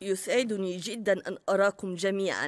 يسعدني جدا أن أراكم جميعا.